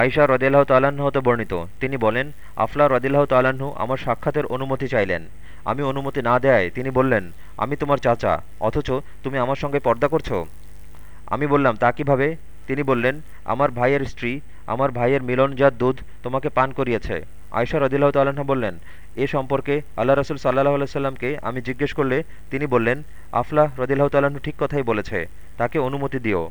আয়সা রদিল্লাহ তাল্লাহ্ন হতে বর্ণিত। তিনি বলেন, আফলা রদিল্লাহ তাল্লাহ্ন আমার সাক্ষাতের অনুমতি চাইলেন। আমি অনুমতি না দেয় তিনি বললেন, আমি তোমার চাচা, অথচ তুমি আমার সঙ্গে পর্দা করছ। আমি বললাম, তা কীভাবে? তিনি বললেন, আমার ভাইয়ের স্ত্রী, আমার ভাইয়ের মিলনজাত দুধ তোমাকে পান করিয়েছে। আয়সা রদিল্লাহ তাল্লাহ্ন বললেন, এ সম্পর্কে আল্লাহ রসুল সাল্লাহ আলাইসাল্লামকে আমি জিজ্ঞেস করলে তিনি বললেন আফলাহ রদিল্লাহ তাল্লাহ্ন ঠিক কথাই বলেছে, তাকে অনুমতি দিও।